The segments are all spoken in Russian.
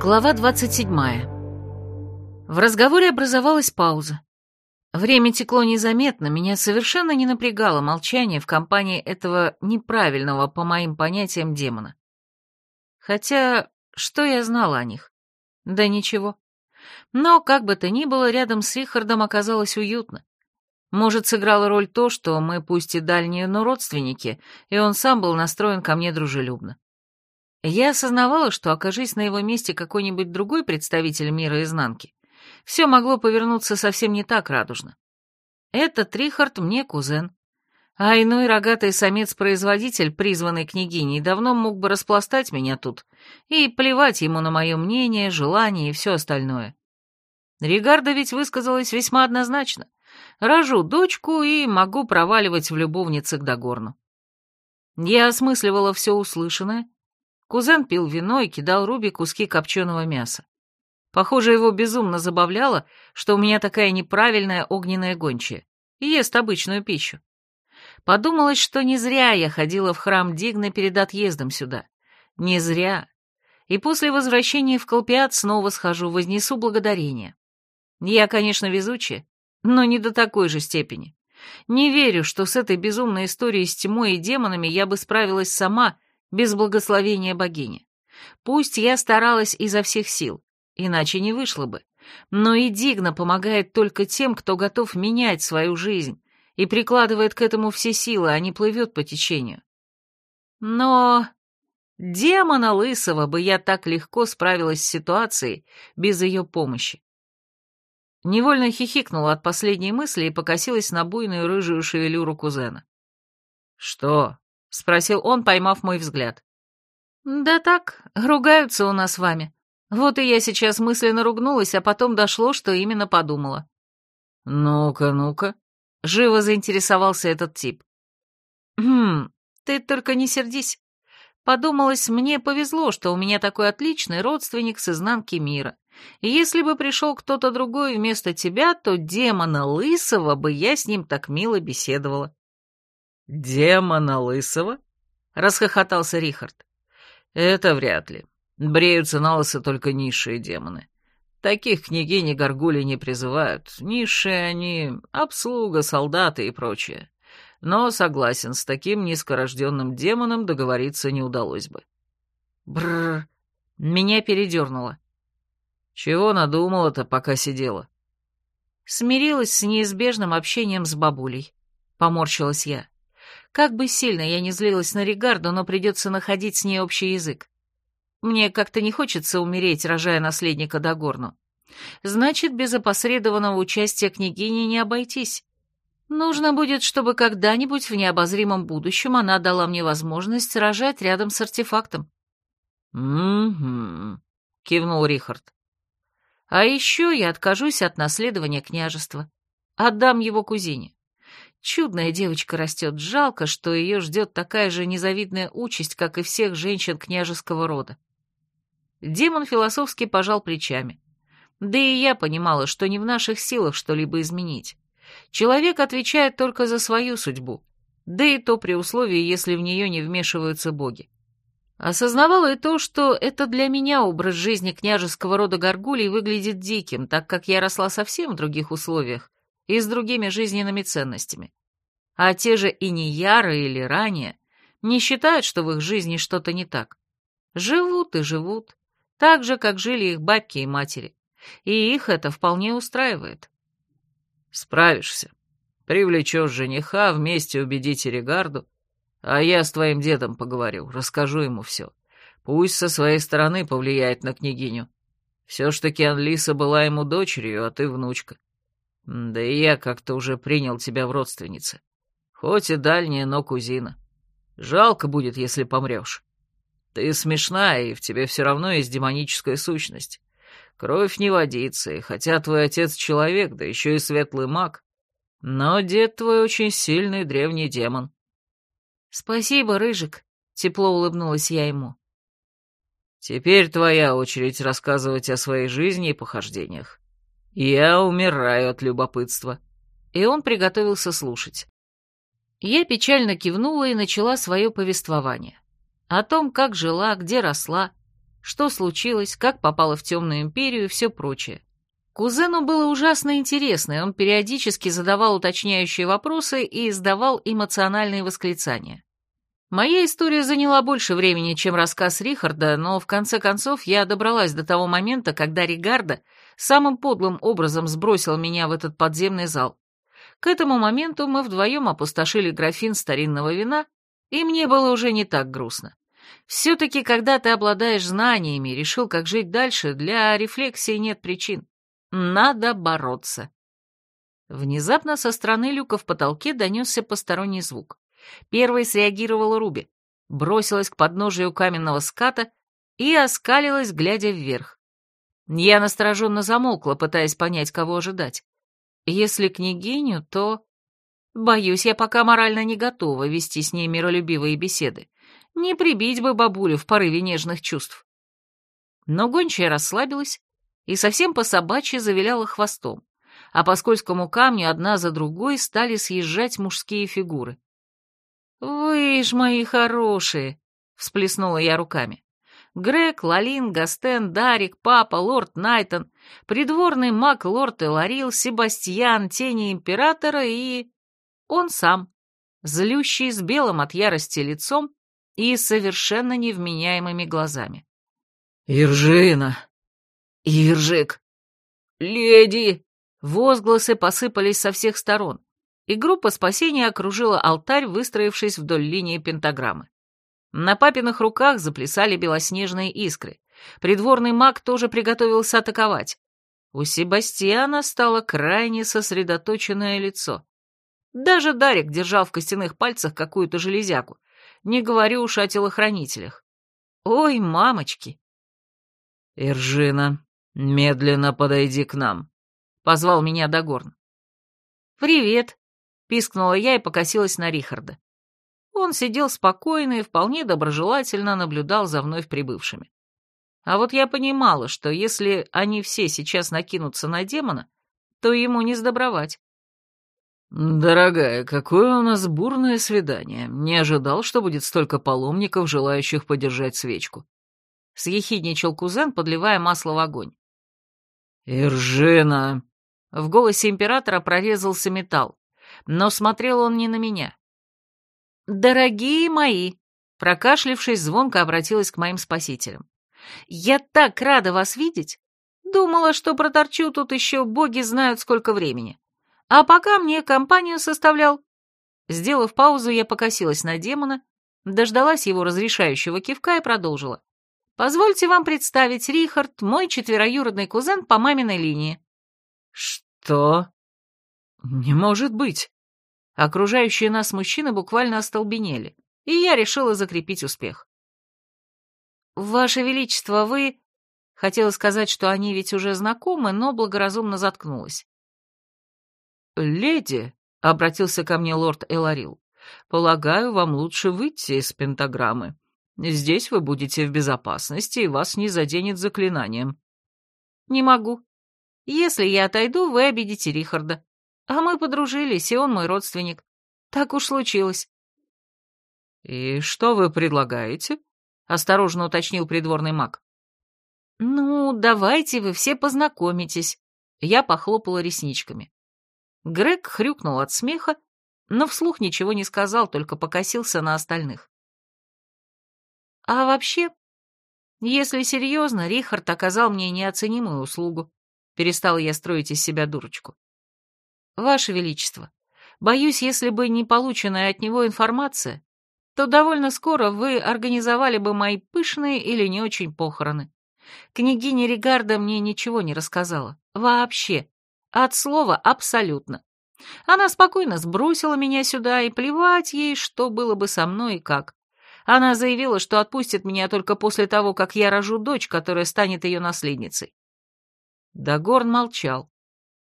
Глава 27. В разговоре образовалась пауза. Время текло незаметно, меня совершенно не напрягало молчание в компании этого неправильного, по моим понятиям, демона. Хотя, что я знала о них? Да ничего. Но, как бы то ни было, рядом с Рихардом оказалось уютно. Может, сыграло роль то, что мы пусть и дальние, но родственники, и он сам был настроен ко мне дружелюбно. Я осознавала, что, окажись на его месте какой-нибудь другой представитель мира изнанки, все могло повернуться совсем не так радужно. Этот Рихард мне кузен, а иной рогатый самец-производитель, призванный княгиней, давно мог бы распластать меня тут и плевать ему на мое мнение, желание и все остальное. Ригарда ведь высказалась весьма однозначно. Рожу дочку и могу проваливать в любовнице к Дагорну. Я осмысливала все услышанное, Кузен пил вино и кидал Руби куски копченого мяса. Похоже, его безумно забавляло, что у меня такая неправильная огненная гончая. Ест обычную пищу. Подумалось, что не зря я ходила в храм Дигна перед отъездом сюда. Не зря. И после возвращения в Колпиат снова схожу, вознесу благодарение. Я, конечно, везучая, но не до такой же степени. Не верю, что с этой безумной историей с тьмой и демонами я бы справилась сама без благословения богини. Пусть я старалась изо всех сил, иначе не вышло бы, но и Дигна помогает только тем, кто готов менять свою жизнь и прикладывает к этому все силы, а не плывет по течению. Но демона лысого бы я так легко справилась с ситуацией без ее помощи. Невольно хихикнула от последней мысли и покосилась на буйную рыжую шевелюру кузена. «Что?» — спросил он, поймав мой взгляд. «Да так, ругаются у нас с вами. Вот и я сейчас мысленно ругнулась, а потом дошло, что именно подумала». «Ну-ка, ну-ка», — живо заинтересовался этот тип. «Хм, ты только не сердись. Подумалось, мне повезло, что у меня такой отличный родственник с изнанки мира. Если бы пришел кто-то другой вместо тебя, то демона лысого бы я с ним так мило беседовала. «Демона лысого?» — расхохотался Рихард. «Это вряд ли. Бреются на лысо только низшие демоны. Таких княгини горгули не призывают. Низшие они — обслуга, солдаты и прочее. Но, согласен, с таким низкорожденным демоном договориться не удалось бы». Бррр, меня передернуло. «Чего надумала-то, пока сидела?» Смирилась с неизбежным общением с бабулей. Поморщилась я. Как бы сильно я не злилась на Ригарду, но придется находить с ней общий язык. Мне как-то не хочется умереть, рожая наследника Дагорну. Значит, без опосредованного участия княгини не обойтись. Нужно будет, чтобы когда-нибудь в необозримом будущем она дала мне возможность рожать рядом с артефактом. «Угу», — кивнул Рихард. «А еще я откажусь от наследования княжества. Отдам его кузине. Чудная девочка растет, жалко, что ее ждет такая же незавидная участь, как и всех женщин княжеского рода. Демон философски пожал плечами. Да и я понимала, что не в наших силах что-либо изменить. Человек отвечает только за свою судьбу, да и то при условии, если в нее не вмешиваются боги. Осознавала и то, что это для меня образ жизни княжеского рода горгулей выглядит диким, так как я росла совсем в других условиях, и с другими жизненными ценностями. А те же и не яры или ранее не считают, что в их жизни что-то не так. Живут и живут, так же, как жили их бабки и матери. И их это вполне устраивает. Справишься. Привлечешь жениха, вместе убедите Регарду, а я с твоим дедом поговорю, расскажу ему все. Пусть со своей стороны повлияет на княгиню. Все ж таки Анлиса была ему дочерью, а ты внучка. Да и я как-то уже принял тебя в родственнице. Хоть и дальняя, но кузина. Жалко будет, если помрешь. Ты смешная, и в тебе все равно есть демоническая сущность. Кровь не водится, и хотя твой отец человек, да еще и светлый маг, но дед твой очень сильный древний демон. Спасибо, Рыжик, тепло улыбнулась я ему. Теперь твоя очередь рассказывать о своей жизни и похождениях. Я умираю от любопытства. И он приготовился слушать. Я печально кивнула и начала свое повествование. О том, как жила, где росла, Что случилось, как попала в темную империю и все прочее. Кузену было ужасно интересно, он периодически задавал уточняющие вопросы и издавал эмоциональные восклицания. Моя история заняла больше времени, чем рассказ Рихарда, но в конце концов я добралась до того момента, когда Ригарда самым подлым образом сбросил меня в этот подземный зал. К этому моменту мы вдвоем опустошили графин старинного вина, и мне было уже не так грустно. Все-таки, когда ты обладаешь знаниями решил, как жить дальше, для рефлексии нет причин. Надо бороться. Внезапно со стороны люка в потолке донесся посторонний звук. Первой среагировала Руби, бросилась к подножию каменного ската и оскалилась, глядя вверх. Я настороженно замолкла, пытаясь понять, кого ожидать. Если княгиню, то... Боюсь, я пока морально не готова вести с ней миролюбивые беседы. Не прибить бы бабулю в порыве нежных чувств. Но гончая расслабилась и совсем по-собачьи завиляла хвостом, а по скользкому камню одна за другой стали съезжать мужские фигуры. «Вы ж мои хорошие!» — всплеснула я руками. Грег, Лалин, Гастен, Дарик, Папа, Лорд Найтон, придворный маг Лорд Эларил, Себастьян, Тени Императора и... он сам, злющий с белым от ярости лицом и совершенно невменяемыми глазами. «Иржина!» «Иржик!» «Леди!» Возгласы посыпались со всех сторон, и группа спасения окружила алтарь, выстроившись вдоль линии пентаграммы. На папиных руках заплясали белоснежные искры. Придворный маг тоже приготовился атаковать. У Себастьяна стало крайне сосредоточенное лицо. Даже Дарик держал в костяных пальцах какую-то железяку, не говорю уж о телохранителях. Ой, мамочки! «Иржина, «Медленно подойди к нам», — позвал меня Дагорн. «Привет», — пискнула я и покосилась на Рихарда. Он сидел спокойно и вполне доброжелательно наблюдал за вновь прибывшими. А вот я понимала, что если они все сейчас накинутся на демона, то ему не сдобровать. «Дорогая, какое у нас бурное свидание. Не ожидал, что будет столько паломников, желающих подержать свечку». Съехидничал кузен, подливая масло в огонь. «Иржина!» В голосе императора прорезался металл, но смотрел он не на меня. «Дорогие мои!» Прокашлившись, звонко обратилась к моим спасителям. «Я так рада вас видеть! Думала, что проторчу тут еще боги знают сколько времени. А пока мне компанию составлял...» Сделав паузу, я покосилась на демона, дождалась его разрешающего кивка и продолжила. Позвольте вам представить, Рихард, мой четвероюродный кузен по маминой линии». «Что? Не может быть!» Окружающие нас мужчины буквально остолбенели, и я решила закрепить успех. «Ваше Величество, вы...» Хотела сказать, что они ведь уже знакомы, но благоразумно заткнулась. «Леди», — обратился ко мне лорд Эларил, — «полагаю, вам лучше выйти из пентаграммы. Здесь вы будете в безопасности, и вас не заденет заклинанием». «Не могу. Если я отойду, вы обидите Рихарда. А мы подружились, и он мой родственник. Так уж случилось». «И что вы предлагаете?» — осторожно уточнил придворный маг. «Ну, давайте вы все познакомитесь». Я похлопала ресничками. Грег хрюкнул от смеха, но вслух ничего не сказал, только покосился на остальных. А вообще, если серьезно, Рихард оказал мне неоценимую услугу. Перестала я строить из себя дурочку. Ваше Величество, боюсь, если бы не полученная от него информация, то довольно скоро вы организовали бы мои пышные или не очень похороны. Княгиня Ригарда мне ничего не рассказала. Вообще. От слова абсолютно. Она спокойно сбросила меня сюда, и плевать ей, что было бы со мной и как. Она заявила, что отпустит меня только после того, как я рожу дочь, которая станет ее наследницей. Дагорн молчал,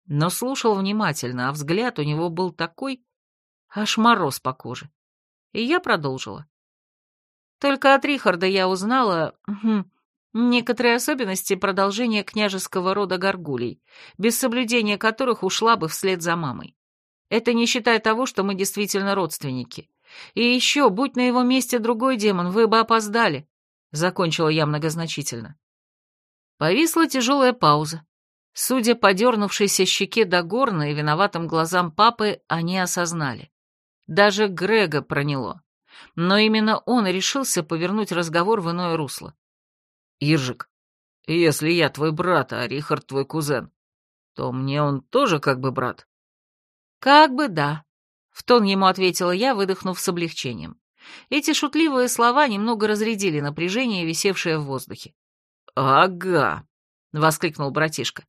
но слушал внимательно, а взгляд у него был такой, аж мороз по коже. И я продолжила. Только от Рихарда я узнала некоторые особенности продолжения княжеского рода горгулей, без соблюдения которых ушла бы вслед за мамой. Это не считая того, что мы действительно родственники. И еще, будь на его месте другой демон, вы бы опоздали. — закончила я многозначительно. Повисла тяжелая пауза. Судя по дернувшейся щеке Дагорна и виноватым глазам папы, они осознали. Даже Грега проняло. Но именно он решился повернуть разговор в иное русло. «Иржик, если я твой брат, а Рихард твой кузен, то мне он тоже как бы брат?» «Как бы да», — в тон ему ответила я, выдохнув с облегчением. Эти шутливые слова немного разрядили напряжение, висевшее в воздухе. «Ага», — воскликнул братишка.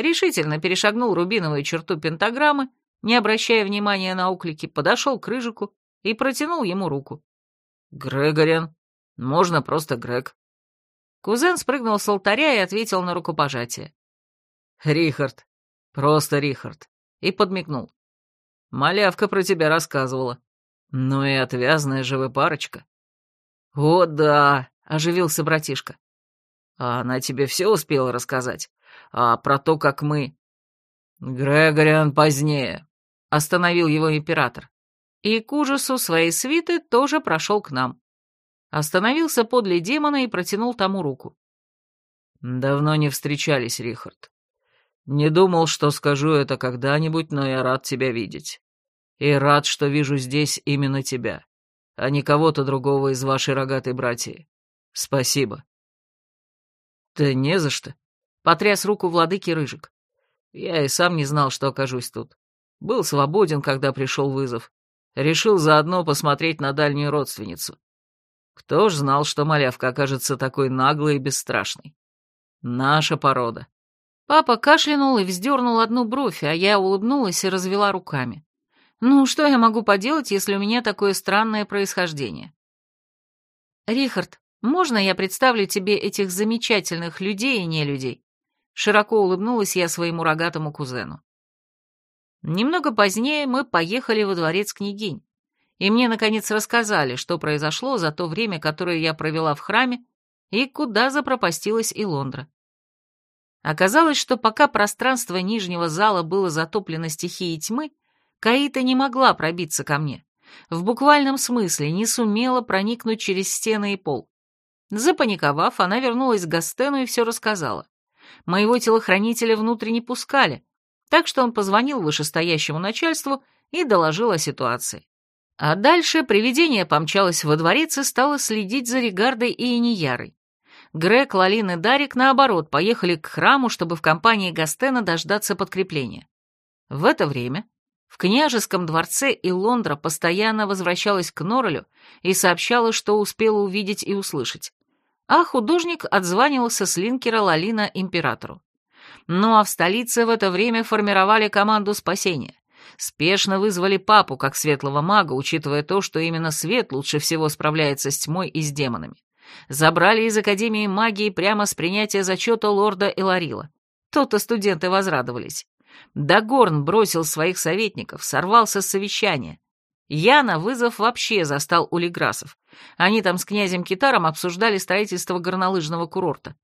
Решительно перешагнул рубиновую черту пентаграммы, не обращая внимания на уклики, подошел к Рыжику и протянул ему руку. «Грегориан, можно просто Грег». Кузен спрыгнул с алтаря и ответил на рукопожатие. «Рихард, просто Рихард», и подмигнул. «Малявка про тебя рассказывала. Ну и отвязная же вы парочка». «О, да», — оживился братишка. «А она тебе все успела рассказать? А про то, как мы...» «Грегориан позднее», — остановил его император. И к ужасу своей свиты тоже прошел к нам. Остановился подле демона и протянул тому руку. «Давно не встречались, Рихард. Не думал, что скажу это когда-нибудь, но я рад тебя видеть. И рад, что вижу здесь именно тебя, а не кого-то другого из вашей рогатой братьи. Спасибо». «Да не за что», — потряс руку владыки Рыжик. «Я и сам не знал, что окажусь тут. Был свободен, когда пришел вызов. Решил заодно посмотреть на дальнюю родственницу. Кто ж знал, что малявка окажется такой наглой и бесстрашной? Наша порода. Папа кашлянул и вздернул одну бровь, а я улыбнулась и развела руками. Ну, что я могу поделать, если у меня такое странное происхождение? Рихард, можно я представлю тебе этих замечательных людей и нелюдей? Широко улыбнулась я своему рогатому кузену. Немного позднее мы поехали во дворец княгинь, и мне, наконец, рассказали, что произошло за то время, которое я провела в храме, и куда запропастилась и Лондра. Оказалось, что пока пространство нижнего зала было затоплено стихией тьмы, Каита не могла пробиться ко мне. В буквальном смысле не сумела проникнуть через стены и пол. Запаниковав, она вернулась к Гастену и все рассказала. Моего телохранителя внутрь не пускали, так что он позвонил вышестоящему начальству и доложил о ситуации. А дальше привидение помчалось во дворец и стало следить за Регардой и Иниярой. Грег, Лалин и Дарик, наоборот, поехали к храму, чтобы в компании Гастена дождаться подкрепления. В это время в княжеском дворце Илондра постоянно возвращалась к Норрелю и сообщала, что успела увидеть и услышать. А художник отзванивался с линкера Лалина императору. Ну а в столице в это время формировали команду спасения. Спешно вызвали папу как светлого мага, учитывая то, что именно свет лучше всего справляется с тьмой и с демонами. Забрали из Академии магии прямо с принятия зачета лорда Эларила. То-то студенты возрадовались. Дагорн бросил своих советников, сорвался с совещания. Я на вызов вообще застал у Леграсов. Они там с князем Китаром обсуждали строительство горнолыжного курорта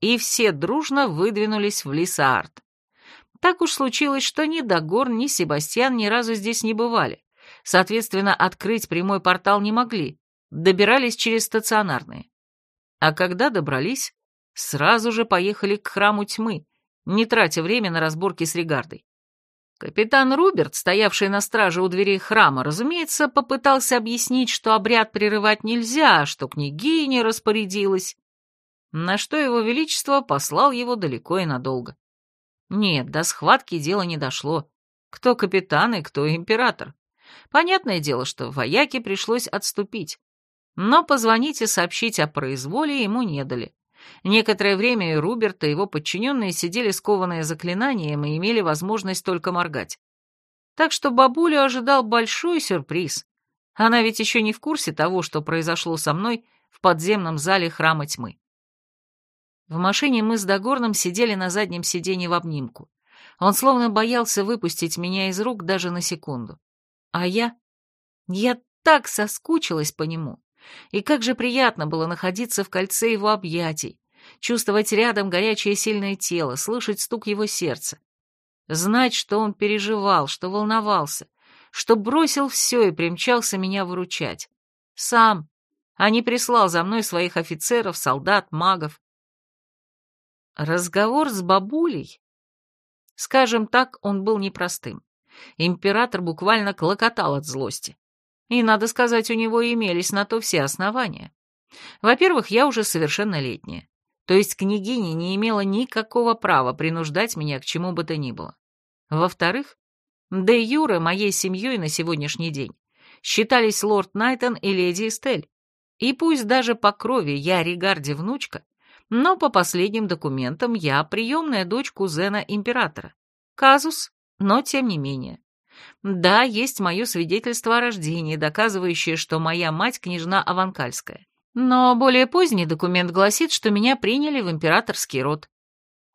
и все дружно выдвинулись в Лисаарт. Так уж случилось, что ни Дагорн, ни Себастьян ни разу здесь не бывали. Соответственно, открыть прямой портал не могли, добирались через стационарные. А когда добрались, сразу же поехали к храму тьмы, не тратя время на разборки с Регардой. Капитан Руберт, стоявший на страже у дверей храма, разумеется, попытался объяснить, что обряд прерывать нельзя, что княгиня распорядилась на что его величество послал его далеко и надолго. Нет, до схватки дело не дошло. Кто капитан и кто император. Понятное дело, что вояке пришлось отступить. Но позвонить и сообщить о произволе ему не дали. Некоторое время и Руберт, и его подчиненные сидели скованные заклинанием и имели возможность только моргать. Так что бабулю ожидал большой сюрприз. Она ведь еще не в курсе того, что произошло со мной в подземном зале храма тьмы. В машине мы с Дагорном сидели на заднем сиденье в обнимку. Он словно боялся выпустить меня из рук даже на секунду. А я... Я так соскучилась по нему. И как же приятно было находиться в кольце его объятий, чувствовать рядом горячее сильное тело, слышать стук его сердца. Знать, что он переживал, что волновался, что бросил все и примчался меня выручать. Сам, а не прислал за мной своих офицеров, солдат, магов. Разговор с бабулей, скажем так, он был непростым. Император буквально клокотал от злости. И, надо сказать, у него имелись на то все основания. Во-первых, я уже совершеннолетняя, то есть княгиня не имела никакого права принуждать меня к чему бы то ни было. Во-вторых, де Юра моей семьей на сегодняшний день считались лорд Найтон и леди Эстель. И пусть даже по крови я Ригарди внучка, но по последним документам я приемная дочь кузена императора. Казус, но тем не менее. Да, есть мое свидетельство о рождении, доказывающее, что моя мать княжна Аванкальская. Но более поздний документ гласит, что меня приняли в императорский род.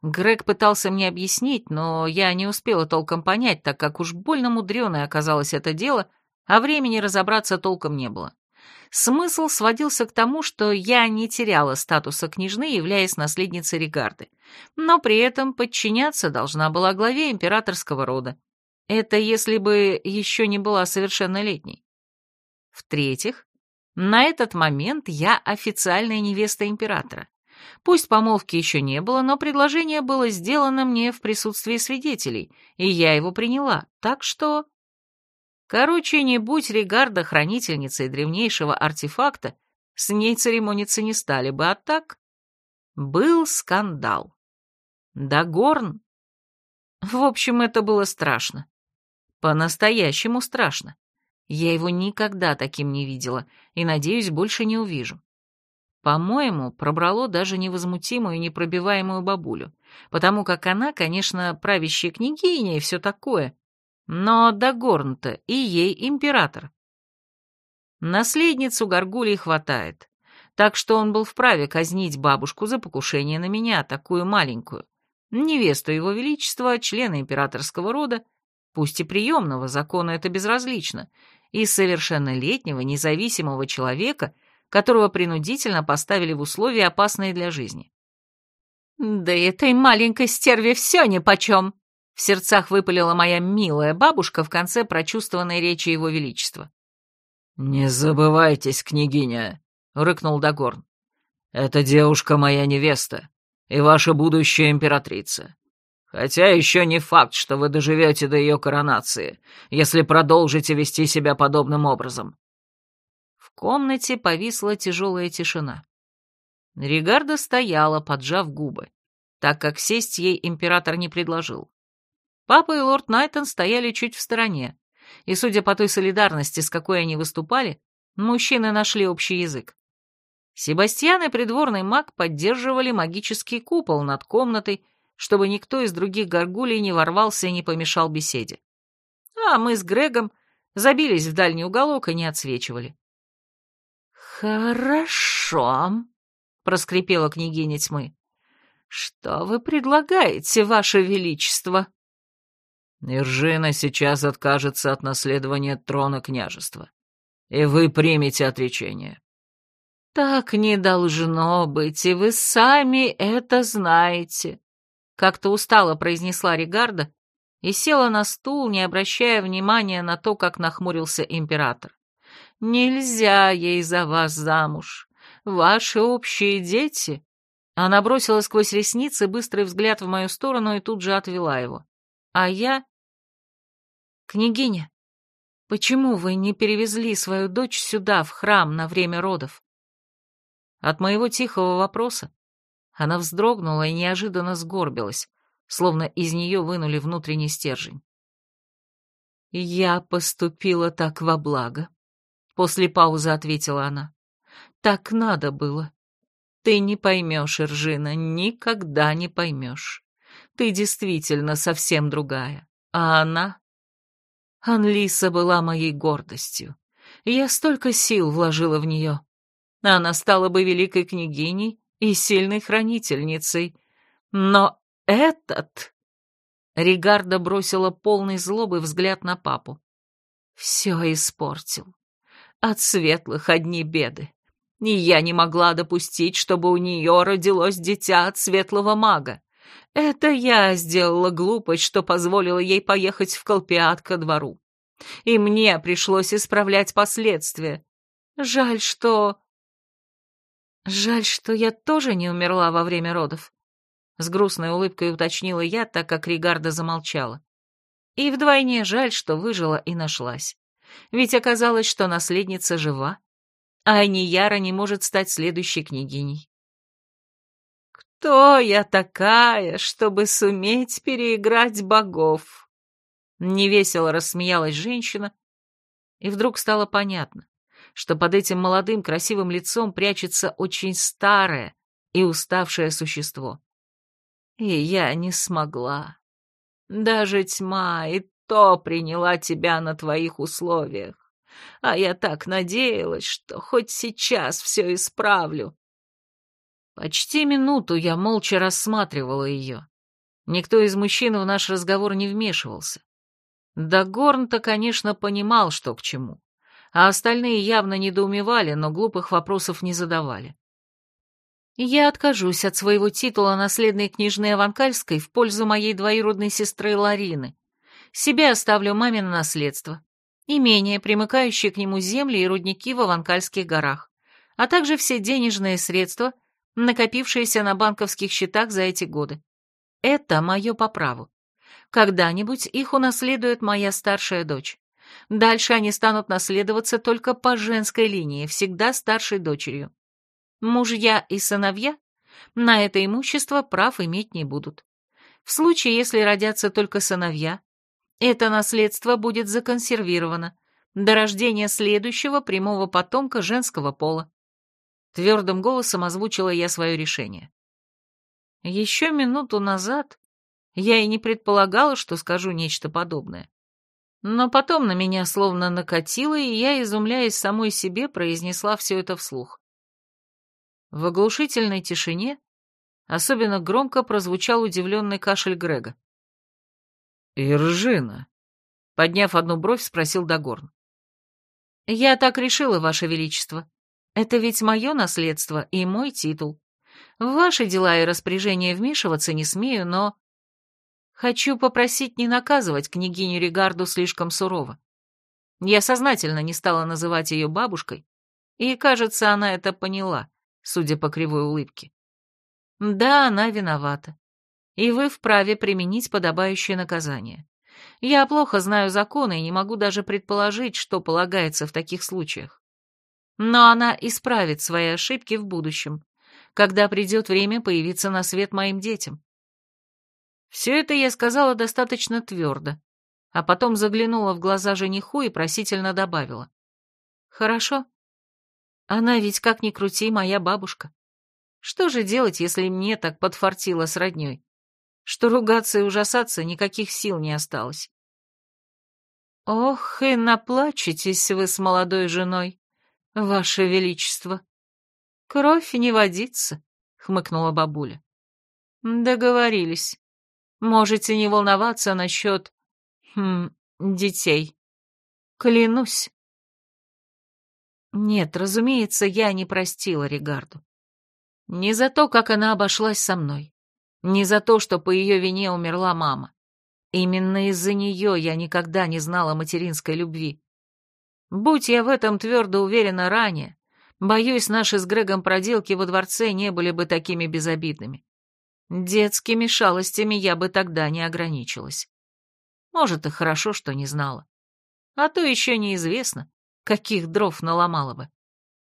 Грег пытался мне объяснить, но я не успела толком понять, так как уж больно мудреное оказалось это дело, а времени разобраться толком не было. Смысл сводился к тому, что я не теряла статуса княжны, являясь наследницей Ригарды, но при этом подчиняться должна была главе императорского рода. Это если бы еще не была совершеннолетней. В-третьих, на этот момент я официальная невеста императора. Пусть помолвки еще не было, но предложение было сделано мне в присутствии свидетелей, и я его приняла, так что... Короче, не будь Регарда хранительницей древнейшего артефакта, с ней церемониться не стали бы, а так... Был скандал. Да горн. В общем, это было страшно. По-настоящему страшно. Я его никогда таким не видела и, надеюсь, больше не увижу. По-моему, пробрало даже невозмутимую, непробиваемую бабулю, потому как она, конечно, правящая княгиня и все такое, но Дагорн-то и ей император. Наследницу Гаргулии хватает, так что он был вправе казнить бабушку за покушение на меня, такую маленькую, невесту его величества, члена императорского рода, пусть и приемного, закона это безразлично, и совершеннолетнего независимого человека, которого принудительно поставили в условия, опасные для жизни. «Да этой маленькой стерве все нипочем!» В сердцах выпалила моя милая бабушка в конце прочувствованной речи его величества. «Не забывайтесь, княгиня», — рыкнул Дагорн. «Эта девушка моя невеста и ваша будущая императрица. Хотя еще не факт, что вы доживете до ее коронации, если продолжите вести себя подобным образом». В комнате повисла тяжелая тишина. Ригарда стояла, поджав губы, так как сесть ей император не предложил. Папа и лорд Найтон стояли чуть в стороне, и, судя по той солидарности, с какой они выступали, мужчины нашли общий язык. Себастьян и придворный маг поддерживали магический купол над комнатой, чтобы никто из других горгулей не ворвался и не помешал беседе. А мы с Грегом забились в дальний уголок и не отсвечивали. «Хорошо», — проскрипела княгиня тьмы. «Что вы предлагаете, ваше величество?» Иржина сейчас откажется от наследования трона княжества, и вы примете отречение. Так не должно быть, и вы сами это знаете. Как-то устало произнесла Ригарда и села на стул, не обращая внимания на то, как нахмурился император. Нельзя ей за вас замуж. Ваши общие дети... Она бросила сквозь ресницы быстрый взгляд в мою сторону и тут же отвела его. А я «Княгиня, почему вы не перевезли свою дочь сюда, в храм, на время родов?» От моего тихого вопроса она вздрогнула и неожиданно сгорбилась, словно из нее вынули внутренний стержень. «Я поступила так во благо», — после паузы ответила она. «Так надо было. Ты не поймешь, Иржина, никогда не поймешь. Ты действительно совсем другая, а она Анлиса была моей гордостью. Я столько сил вложила в нее. Она стала бы великой княгиней и сильной хранительницей. Но этот... Ригарда бросила полный злобы взгляд на папу. Все испортил. От светлых одни беды. И я не могла допустить, чтобы у нее родилось дитя от светлого мага. Это я сделала глупость, что позволила ей поехать в Колпиат ко двору. И мне пришлось исправлять последствия. Жаль, что... Жаль, что я тоже не умерла во время родов. С грустной улыбкой уточнила я, так как Ригарда замолчала. И вдвойне жаль, что выжила и нашлась. Ведь оказалось, что наследница жива, а Анияра не может стать следующей княгиней. «Кто я такая, чтобы суметь переиграть богов?» Невесело рассмеялась женщина, и вдруг стало понятно, что под этим молодым красивым лицом прячется очень старое и уставшее существо. И я не смогла. Даже тьма и то приняла тебя на твоих условиях. А я так надеялась, что хоть сейчас все исправлю. Почти минуту я молча рассматривала ее. Никто из мужчин в наш разговор не вмешивался. Да Горн-то, конечно, понимал, что к чему. А остальные явно недоумевали, но глупых вопросов не задавали. Я откажусь от своего титула наследной княжны Аванкальской в пользу моей двоюродной сестры Ларины. Себе оставлю маме на наследство. Имение, примыкающие к нему земли и рудники в Аванкальских горах, а также все денежные средства, накопившиеся на банковских счетах за эти годы. Это мое по праву. Когда-нибудь их унаследует моя старшая дочь. Дальше они станут наследоваться только по женской линии, всегда старшей дочерью. Мужья и сыновья на это имущество прав иметь не будут. В случае, если родятся только сыновья, это наследство будет законсервировано до рождения следующего прямого потомка женского пола. Твердым голосом озвучила я свое решение. Еще минуту назад я и не предполагала, что скажу нечто подобное. Но потом на меня словно накатило, и я, изумляясь самой себе, произнесла все это вслух. В оглушительной тишине особенно громко прозвучал удивленный кашель Грега. «Иржина», — подняв одну бровь, спросил Дагорн. «Я так решила, Ваше Величество. Это ведь мое наследство и мой титул. В ваши дела и распоряжения вмешиваться не смею, но...» Хочу попросить не наказывать княгиню Регарду слишком сурово. Я сознательно не стала называть ее бабушкой, и, кажется, она это поняла, судя по кривой улыбке. Да, она виновата. И вы вправе применить подобающее наказание. Я плохо знаю законы и не могу даже предположить, что полагается в таких случаях. Но она исправит свои ошибки в будущем, когда придет время появиться на свет моим детям. Все это я сказала достаточно твердо, а потом заглянула в глаза жениху и просительно добавила. «Хорошо. Она ведь, как ни крути, моя бабушка. Что же делать, если мне так подфартило с роднёй? Что ругаться и ужасаться никаких сил не осталось». «Ох, и наплачетесь вы с молодой женой, ваше величество. Кровь не водится», — хмыкнула бабуля. «Договорились. Можете не волноваться насчет... Хм, детей. Клянусь. Нет, разумеется, я не простила Регарду. Не за то, как она обошлась со мной. Не за то, что по ее вине умерла мама. Именно из-за нее я никогда не знала материнской любви. Будь я в этом твердо уверена ранее, боюсь, наши с Грегом проделки во дворце не были бы такими безобидными. Детскими шалостями я бы тогда не ограничилась. Может, и хорошо, что не знала. А то еще неизвестно, каких дров наломала бы.